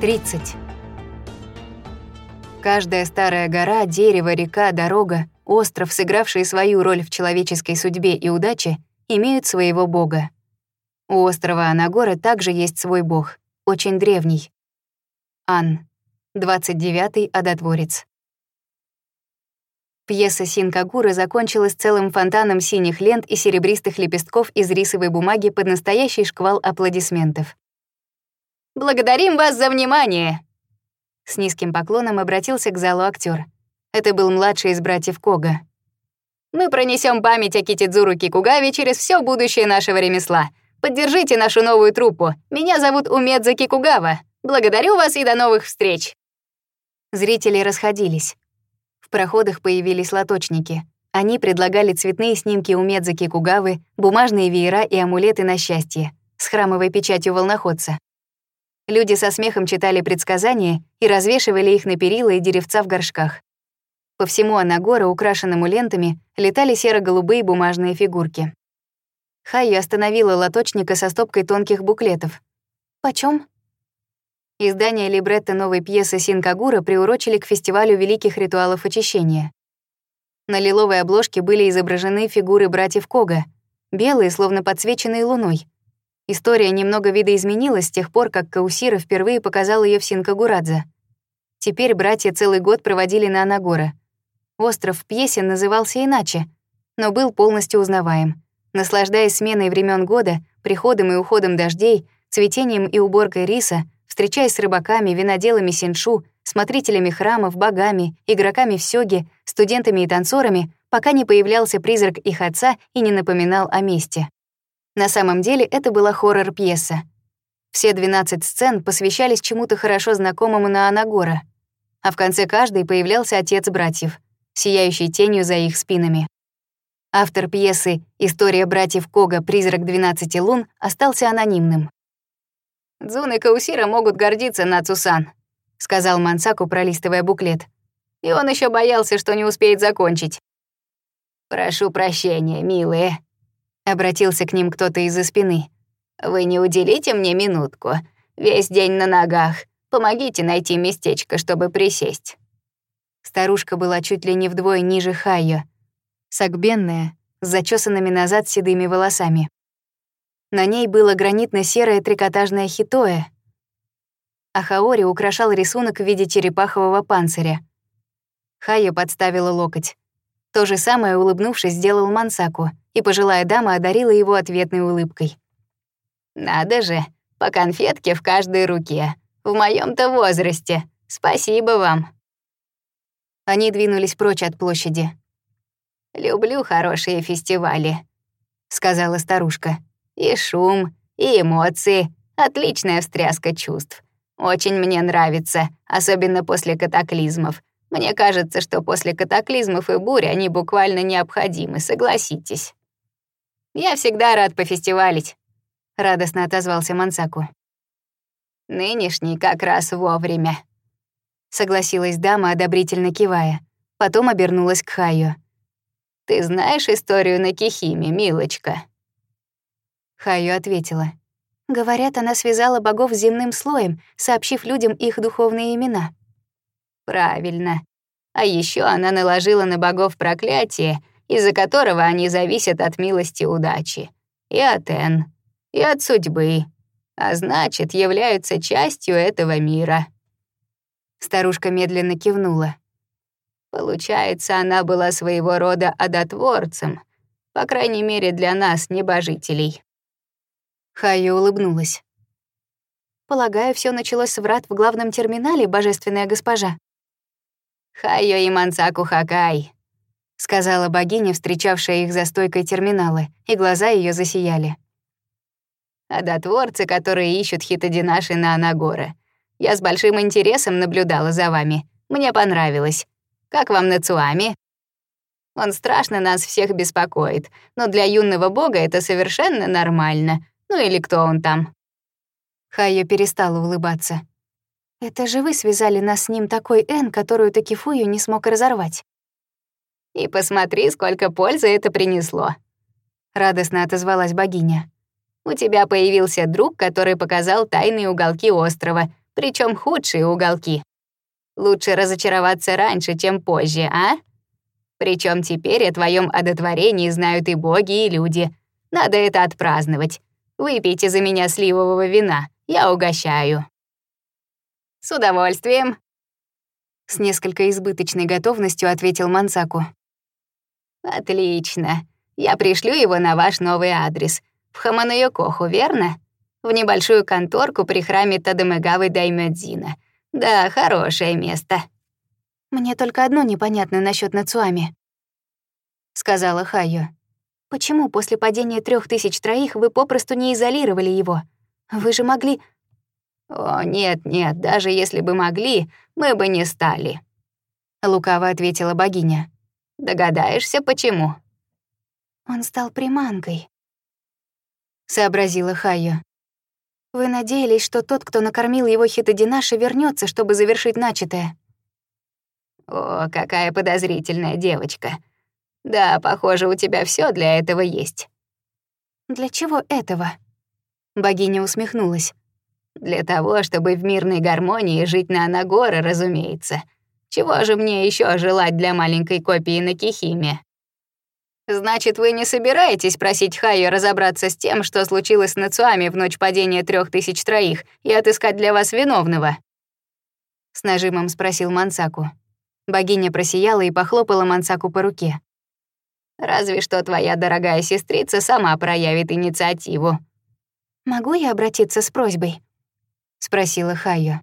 30. Каждая старая гора, дерево, река, дорога, остров, сыгравшие свою роль в человеческой судьбе и удаче, имеют своего бога. У острова Анагора также есть свой бог, очень древний. Ан, 29-й одотворец. Пьеса Синкагуры закончилась целым фонтаном синих лент и серебристых лепестков из рисовой бумаги под настоящий шквал аплодисментов. Благодарим вас за внимание!» С низким поклоном обратился к залу актер. Это был младший из братьев Кога. «Мы пронесем память о Китидзуру Кикугаве через все будущее нашего ремесла. Поддержите нашу новую труппу. Меня зовут Умедза Кикугава. Благодарю вас и до новых встреч!» Зрители расходились. В проходах появились лоточники. Они предлагали цветные снимки Умедза Кикугавы, бумажные веера и амулеты на счастье с храмовой печатью волноходца. Люди со смехом читали предсказания и развешивали их на перила и деревца в горшках. По всему Анагора, украшенному лентами, летали серо-голубые бумажные фигурки. Хайя остановила лоточника со стопкой тонких буклетов. «Почём?» Издание либретто новой пьесы Синкагура приурочили к фестивалю великих ритуалов очищения. На лиловой обложке были изображены фигуры братьев Кога, белые, словно подсвеченные луной, История немного видоизменилась с тех пор, как Каусира впервые показал ее в Синкагурадзе. Теперь братья целый год проводили на Анагора. Остров в пьесе назывался иначе, но был полностью узнаваем. Наслаждаясь сменой времен года, приходом и уходом дождей, цветением и уборкой риса, встречаясь с рыбаками, виноделами синшу, смотрителями храмов, богами, игроками в сёге, студентами и танцорами, пока не появлялся призрак их отца и не напоминал о месте. На самом деле это была хоррор-пьеса. Все 12 сцен посвящались чему-то хорошо знакомому на Анагора, а в конце каждой появлялся отец братьев, сияющий тенью за их спинами. Автор пьесы «История братьев Кога. Призрак 12 лун» остался анонимным. «Дзун и Каусира могут гордиться на Цусан», — сказал Мансаку, пролистывая буклет. И он еще боялся, что не успеет закончить. «Прошу прощения, милые», Обратился к ним кто-то из-за спины. «Вы не уделите мне минутку. Весь день на ногах. Помогите найти местечко, чтобы присесть». Старушка была чуть ли не вдвое ниже Хайо. Согбенная, с зачесанными назад седыми волосами. На ней было гранитно-серое трикотажное хитое, а Хаори украшал рисунок в виде черепахового панциря. Хая подставила локоть. То же самое, улыбнувшись, сделал Мансаку — и пожилая дама одарила его ответной улыбкой. «Надо же, по конфетке в каждой руке. В моем то возрасте. Спасибо вам». Они двинулись прочь от площади. «Люблю хорошие фестивали», — сказала старушка. «И шум, и эмоции. Отличная встряска чувств. Очень мне нравится, особенно после катаклизмов. Мне кажется, что после катаклизмов и бурь они буквально необходимы, согласитесь. Я всегда рад пофестивалить», — радостно отозвался Мансаку. «Нынешний как раз вовремя», — согласилась дама, одобрительно кивая. Потом обернулась к Хайо. «Ты знаешь историю на Кихиме, милочка?» Хайо ответила. «Говорят, она связала богов с земным слоем, сообщив людям их духовные имена». «Правильно. А еще она наложила на богов проклятие из-за которого они зависят от милости удачи, и от Н, и от судьбы, а значит, являются частью этого мира». Старушка медленно кивнула. Получается, она была своего рода одотворцем, по крайней мере, для нас, небожителей. Хаю улыбнулась. Полагаю, все началось с врат в главном терминале, божественная госпожа. Хайо и Мансаку Хакай сказала богиня, встречавшая их за стойкой терминала, и глаза ее засияли. «Одотворцы, которые ищут хитодинаши на Анагора. Я с большим интересом наблюдала за вами. Мне понравилось. Как вам на Цуами?» Он страшно нас всех беспокоит, но для юного бога это совершенно нормально. Ну или кто он там?» Хайо перестала улыбаться. «Это же вы связали нас с ним такой Н, которую Такифую не смог разорвать. И посмотри, сколько пользы это принесло. Радостно отозвалась богиня. У тебя появился друг, который показал тайные уголки острова, причем худшие уголки. Лучше разочароваться раньше, чем позже, а? Причем теперь о твоем одотворении знают и боги, и люди. Надо это отпраздновать. Выпейте за меня сливового вина, я угощаю. С удовольствием. С несколько избыточной готовностью ответил Мансаку. «Отлично. Я пришлю его на ваш новый адрес. В Хаманоёкоху, верно? В небольшую конторку при храме Тадамегавы Даймёдзина. Да, хорошее место». «Мне только одно непонятно насчет Нацуами», — сказала Хайо. «Почему после падения трех тысяч троих вы попросту не изолировали его? Вы же могли...» «О, нет-нет, даже если бы могли, мы бы не стали», — лукаво ответила богиня. Догадаешься, почему?» «Он стал приманкой», — сообразила Хайо. «Вы надеялись, что тот, кто накормил его хитодинаши, вернется, чтобы завершить начатое?» «О, какая подозрительная девочка. Да, похоже, у тебя все для этого есть». «Для чего этого?» Богиня усмехнулась. «Для того, чтобы в мирной гармонии жить на Анагоре, разумеется». Чего же мне еще желать для маленькой копии на Кихиме? Значит, вы не собираетесь просить Хаю разобраться с тем, что случилось с Нацуами в ночь падения трех тысяч троих, и отыскать для вас виновного? С нажимом спросил Мансаку. Богиня просияла и похлопала Мансаку по руке. Разве что твоя дорогая сестрица сама проявит инициативу. Могу я обратиться с просьбой? спросила Хаю.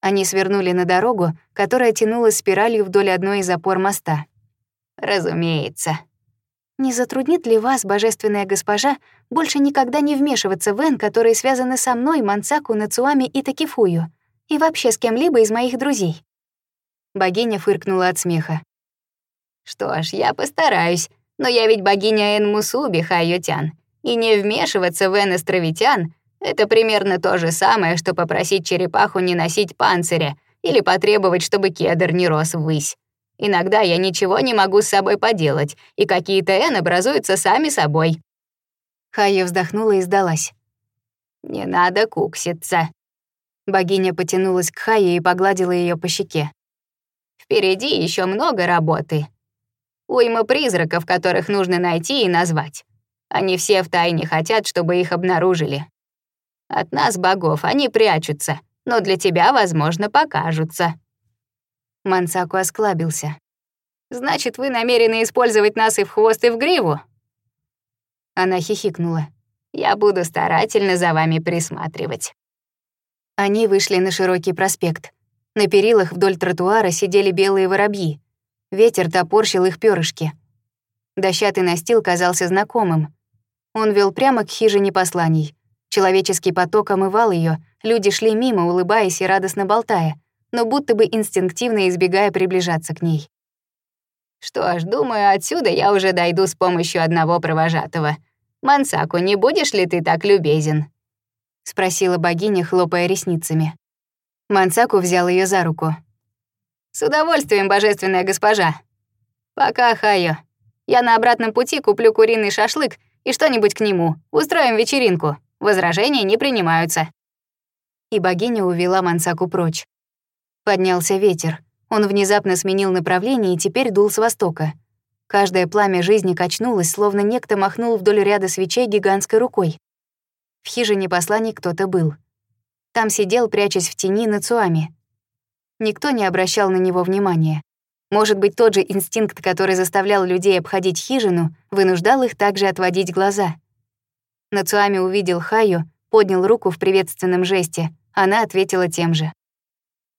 Они свернули на дорогу, которая тянула спиралью вдоль одной из опор моста. «Разумеется». «Не затруднит ли вас, божественная госпожа, больше никогда не вмешиваться в Эн, которые связаны со мной, Мансаку, Нацуами и Такифую, и вообще с кем-либо из моих друзей?» Богиня фыркнула от смеха. «Что ж, я постараюсь, но я ведь богиня Эн Мусуби, Хайотян, и не вмешиваться в Эн Островитян это примерно то же самое, что попросить черепаху не носить панциря или потребовать, чтобы кедр не рос ввысь. Иногда я ничего не могу с собой поделать, и какие-то «Н» образуются сами собой». Хая вздохнула и сдалась. «Не надо кукситься». Богиня потянулась к Хае и погладила ее по щеке. «Впереди еще много работы. Уйма призраков, которых нужно найти и назвать. Они все втайне хотят, чтобы их обнаружили. От нас, богов, они прячутся, но для тебя, возможно, покажутся». Мансаку осклабился. «Значит, вы намерены использовать нас и в хвост, и в гриву?» Она хихикнула. «Я буду старательно за вами присматривать». Они вышли на широкий проспект. На перилах вдоль тротуара сидели белые воробьи. Ветер топорщил их перышки. Дощатый настил казался знакомым. Он вел прямо к хижине посланий. Человеческий поток омывал ее, люди шли мимо, улыбаясь и радостно болтая, но будто бы инстинктивно избегая приближаться к ней. «Что ж, думаю, отсюда я уже дойду с помощью одного провожатого. Мансаку, не будешь ли ты так любезен?» — спросила богиня, хлопая ресницами. Мансаку взял ее за руку. «С удовольствием, божественная госпожа. Пока, Хайо. Я на обратном пути куплю куриный шашлык и что-нибудь к нему. Устроим вечеринку». Возражения не принимаются». И богиня увела Мансаку прочь. Поднялся ветер. Он внезапно сменил направление и теперь дул с востока. Каждое пламя жизни качнулось, словно некто махнул вдоль ряда свечей гигантской рукой. В хижине посланий кто-то был. Там сидел, прячась в тени, Нацуами. Никто не обращал на него внимания. Может быть, тот же инстинкт, который заставлял людей обходить хижину, вынуждал их также отводить глаза — Нацуами увидел Хаю, поднял руку в приветственном жесте. Она ответила тем же.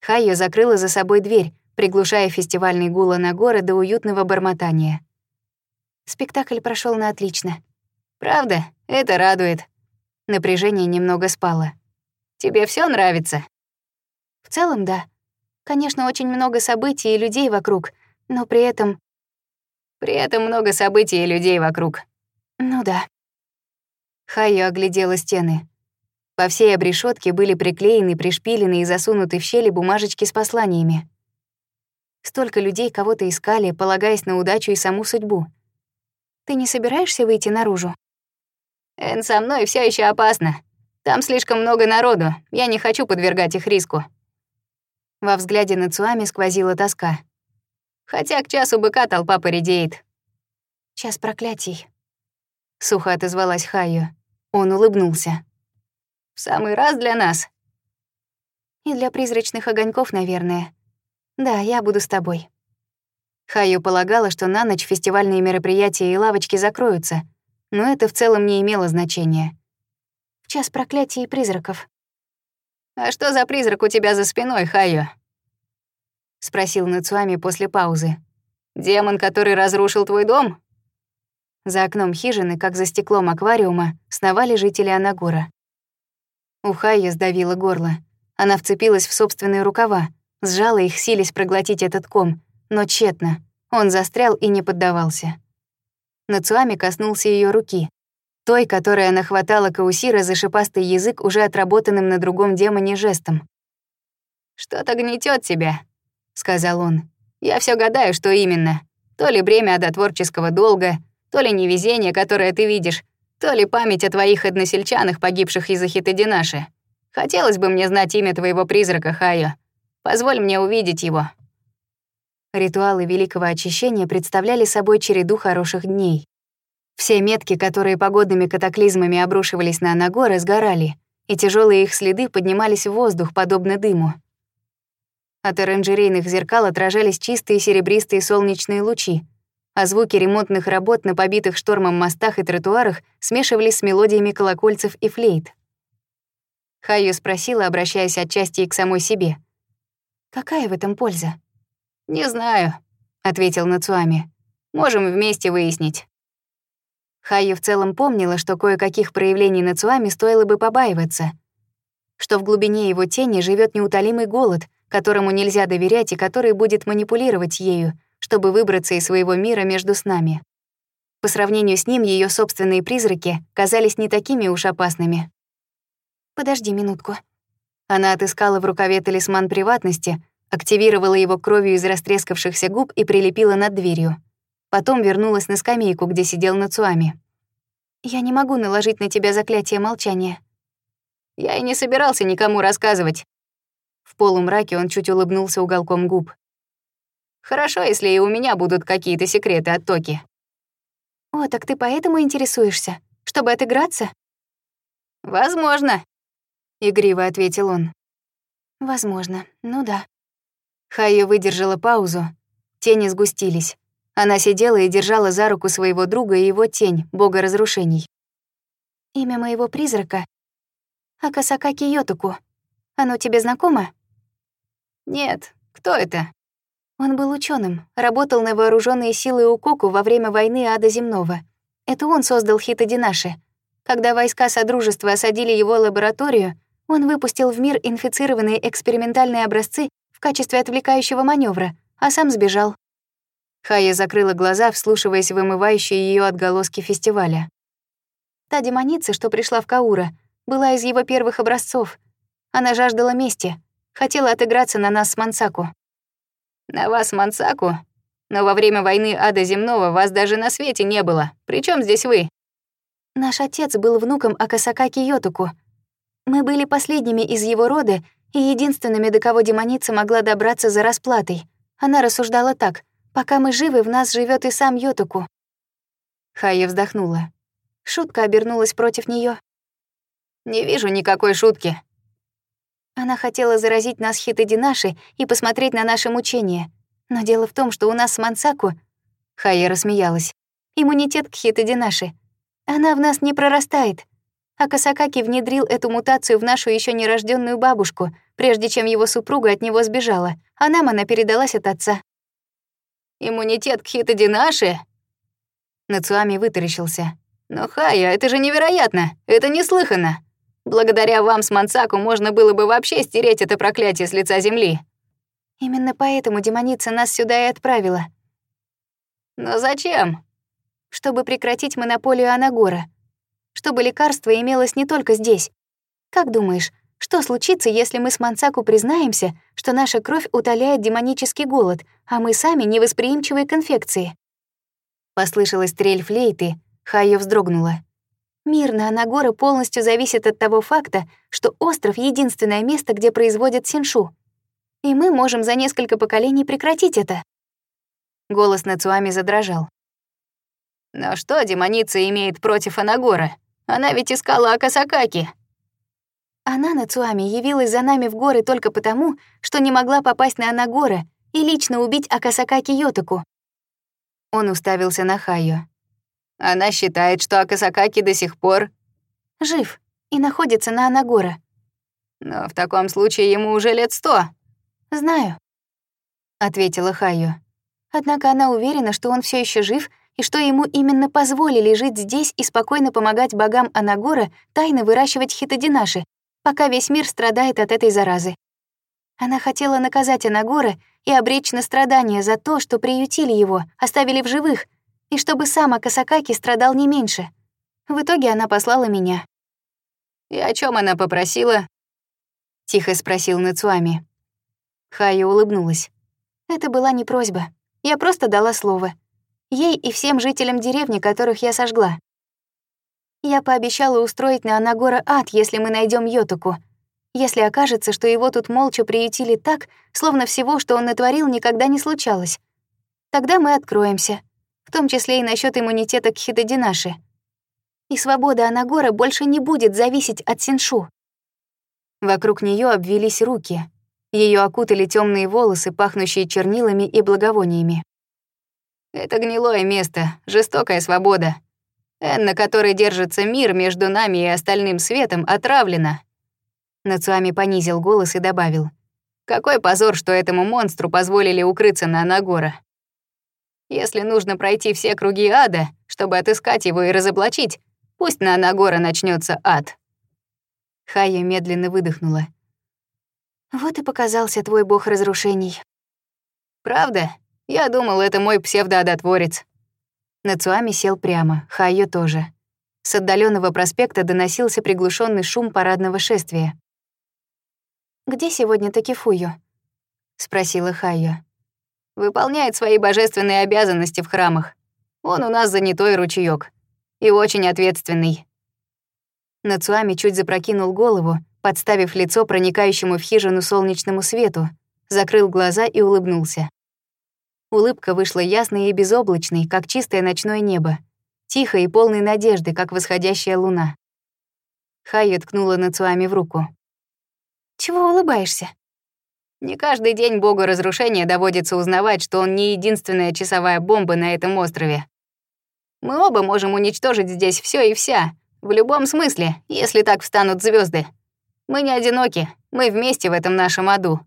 Хаю закрыла за собой дверь, приглушая фестивальный гула на горы до уютного бормотания. Спектакль прошел на отлично. Правда, это радует. Напряжение немного спало. Тебе все нравится? В целом, да. Конечно, очень много событий и людей вокруг, но при этом... При этом много событий и людей вокруг. Ну да. Хаю оглядела стены. По всей обрешетке были приклеены, пришпилены и засунуты в щели бумажечки с посланиями. Столько людей кого-то искали, полагаясь на удачу и саму судьбу. «Ты не собираешься выйти наружу?» «Эн, со мной все еще опасно. Там слишком много народу, я не хочу подвергать их риску». Во взгляде на Цуами сквозила тоска. «Хотя к часу быка толпа поредеет». «Час проклятий», — сухо отозвалась Хаю. Он улыбнулся. «В самый раз для нас». «И для призрачных огоньков, наверное. Да, я буду с тобой». Хаю полагала, что на ночь фестивальные мероприятия и лавочки закроются, но это в целом не имело значения. В час проклятий и призраков. «А что за призрак у тебя за спиной, Хаю?» — спросил Нацуами после паузы. «Демон, который разрушил твой дом?» За окном хижины, как за стеклом аквариума, сновали жители Анагора. У Хайя сдавило горло. Она вцепилась в собственные рукава, сжала их, силясь проглотить этот ком, но тщетно. Он застрял и не поддавался. Нацуами коснулся ее руки, той, которая нахватала Каусира за шипастый язык уже отработанным на другом демоне жестом. «Что-то гнетет тебя», — сказал он. «Я все гадаю, что именно. То ли бремя одотворческого долга, то ли невезение, которое ты видишь, то ли память о твоих односельчанах, погибших из-за Хитодинаши. Хотелось бы мне знать имя твоего призрака, Хайо. Позволь мне увидеть его». Ритуалы Великого Очищения представляли собой череду хороших дней. Все метки, которые погодными катаклизмами обрушивались на Анагоры, сгорали, и тяжелые их следы поднимались в воздух, подобно дыму. От оранжерейных зеркал отражались чистые серебристые солнечные лучи, а звуки ремонтных работ на побитых штормом мостах и тротуарах смешивались с мелодиями колокольцев и флейт. Хайю спросила, обращаясь отчасти и к самой себе. «Какая в этом польза?» «Не знаю», — ответил Нацуами. «Можем вместе выяснить». Хайю в целом помнила, что кое-каких проявлений Нацуами стоило бы побаиваться, что в глубине его тени живет неутолимый голод, которому нельзя доверять и который будет манипулировать ею, чтобы выбраться из своего мира между снами. По сравнению с ним ее собственные призраки казались не такими уж опасными. «Подожди минутку». Она отыскала в рукаве талисман приватности, активировала его кровью из растрескавшихся губ и прилепила над дверью. Потом вернулась на скамейку, где сидел Нацуами. «Я не могу наложить на тебя заклятие молчания». «Я и не собирался никому рассказывать». В полумраке он чуть улыбнулся уголком губ. Хорошо, если и у меня будут какие-то секреты от Токи. О, так ты поэтому интересуешься? Чтобы отыграться? Возможно, — игриво ответил он. Возможно, ну да. Хайо выдержала паузу. Тени сгустились. Она сидела и держала за руку своего друга и его тень, бога разрушений. Имя моего призрака — Акасакаки Йотуку. Оно тебе знакомо? Нет, кто это? Он был ученым, работал на вооруженные силы Укоку во время войны Ада Земного. Это он создал хит Динаши. Когда войска Содружества осадили его лабораторию, он выпустил в мир инфицированные экспериментальные образцы в качестве отвлекающего маневра, а сам сбежал. Хая закрыла глаза, вслушиваясь в вымывающие ее отголоски фестиваля. Та демоница, что пришла в Каура, была из его первых образцов. Она жаждала мести, хотела отыграться на нас с Мансаку. На вас, Мансаку. Но во время войны ада земного вас даже на свете не было. Причем здесь вы? Наш отец был внуком Акасакаки Йотуку. Мы были последними из его рода и единственными, до кого демоница могла добраться за расплатой. Она рассуждала так. «Пока мы живы, в нас живет и сам Йотуку». Хая вздохнула. Шутка обернулась против нее. «Не вижу никакой шутки. Она хотела заразить нас хитади и посмотреть на наше мучение. Но дело в том, что у нас с Мансаку... Хая рассмеялась. Иммунитет к хитодинаши. Она в нас не прорастает. А Касакаки внедрил эту мутацию в нашу еще нерожденную бабушку, прежде чем его супруга от него сбежала, а нам она передалась от отца. «Иммунитет к хитодинаши?» Нацуами вытаращился. «Но, Хая, это же невероятно! Это неслыханно!» Благодаря вам с Мансаку можно было бы вообще стереть это проклятие с лица земли. Именно поэтому демоница нас сюда и отправила. Но зачем? Чтобы прекратить монополию Анагора. Чтобы лекарство имелось не только здесь. Как думаешь, что случится, если мы с Мансаку признаемся, что наша кровь утоляет демонический голод, а мы сами невосприимчивы к инфекции? Послышалась трель флейты, Хайо вздрогнула. Мир а на Анагора полностью зависит от того факта, что остров — единственное место, где производят синшу. И мы можем за несколько поколений прекратить это. Голос Нацуами задрожал. «Но что демоница имеет против анагоры? Она ведь искала Акасакаки!» Она, Нацуами, явилась за нами в горы только потому, что не могла попасть на анагоры и лично убить Акасакаки Йотаку. Он уставился на Хайо. Она считает, что Акасакаки до сих пор... Жив и находится на Анагора. Но в таком случае ему уже лет сто. Знаю, — ответила Хаю. Однако она уверена, что он все еще жив и что ему именно позволили жить здесь и спокойно помогать богам Анагора тайно выращивать хитодинаши, пока весь мир страдает от этой заразы. Она хотела наказать Анагора и обречь на страдания за то, что приютили его, оставили в живых — и чтобы сама Касакаки страдал не меньше. В итоге она послала меня. «И о чем она попросила?» — тихо спросил Нацуами. Хая улыбнулась. Это была не просьба. Я просто дала слово. Ей и всем жителям деревни, которых я сожгла. Я пообещала устроить на Анагора ад, если мы найдем Йотуку. Если окажется, что его тут молча приютили так, словно всего, что он натворил, никогда не случалось. Тогда мы откроемся, в том числе и насчет иммунитета к хитодинаше. И свобода Анагора больше не будет зависеть от Синшу. Вокруг нее обвелись руки. Ее окутали темные волосы, пахнущие чернилами и благовониями. Это гнилое место, жестокая свобода. Эн, на которой держится мир между нами и остальным светом, отравлена. Нацуами понизил голос и добавил. Какой позор, что этому монстру позволили укрыться на Анагора. Если нужно пройти все круги ада, чтобы отыскать его и разоблачить, пусть на Анагора начнется ад». Хая медленно выдохнула. «Вот и показался твой бог разрушений». «Правда? Я думал, это мой псевдоодотворец». Нацуами сел прямо, Хайо тоже. С отдаленного проспекта доносился приглушенный шум парадного шествия. «Где сегодня Такифую?» — спросила Хайо. Выполняет свои божественные обязанности в храмах. Он у нас занятой ручеёк. И очень ответственный». Нацуами чуть запрокинул голову, подставив лицо проникающему в хижину солнечному свету, закрыл глаза и улыбнулся. Улыбка вышла ясной и безоблачной, как чистое ночное небо, тихой и полной надежды, как восходящая луна. Хайя ткнула Нацуами в руку. «Чего улыбаешься?» Не каждый день богу разрушения доводится узнавать, что он не единственная часовая бомба на этом острове. Мы оба можем уничтожить здесь все и вся, в любом смысле, если так встанут звезды. Мы не одиноки, мы вместе в этом нашем аду.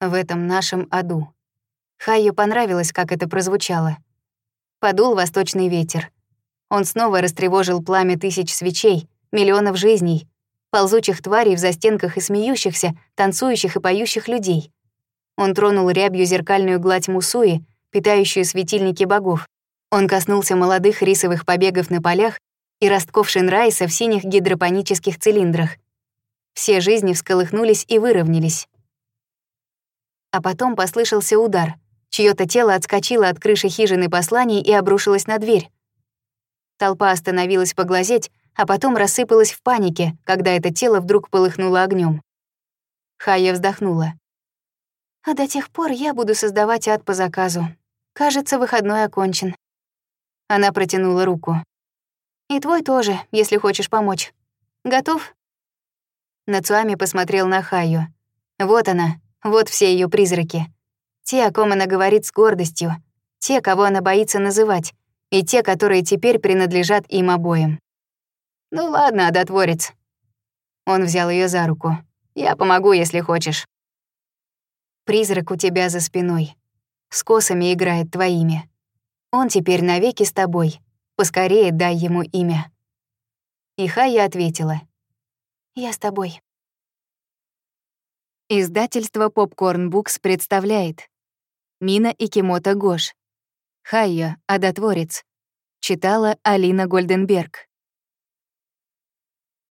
В этом нашем аду. Хайю понравилось, как это прозвучало. Подул восточный ветер. Он снова растревожил пламя тысяч свечей, миллионов жизней, ползучих тварей в застенках и смеющихся, танцующих и поющих людей. Он тронул рябью зеркальную гладь Мусуи, питающую светильники богов. Он коснулся молодых рисовых побегов на полях и ростков Шинрайса в синих гидропонических цилиндрах. Все жизни всколыхнулись и выровнялись. А потом послышался удар. Чьё-то тело отскочило от крыши хижины посланий и обрушилось на дверь. Толпа остановилась поглазеть, а потом рассыпалась в панике, когда это тело вдруг полыхнуло огнем. Хая вздохнула. «А до тех пор я буду создавать ад по заказу. Кажется, выходной окончен». Она протянула руку. «И твой тоже, если хочешь помочь. Готов?» Нацуами посмотрел на Хаю. «Вот она, вот все ее призраки. Те, о ком она говорит с гордостью, те, кого она боится называть, и те, которые теперь принадлежат им обоим. «Ну ладно, одотворец». Он взял ее за руку. «Я помогу, если хочешь». Призрак у тебя за спиной. С косами играет твоими. Он теперь навеки с тобой. Поскорее дай ему имя. И Хая ответила. «Я с тобой». Издательство Popcorn Books представляет Мина и Кимота Гош. Хайя, одотворец. Читала Алина Гольденберг.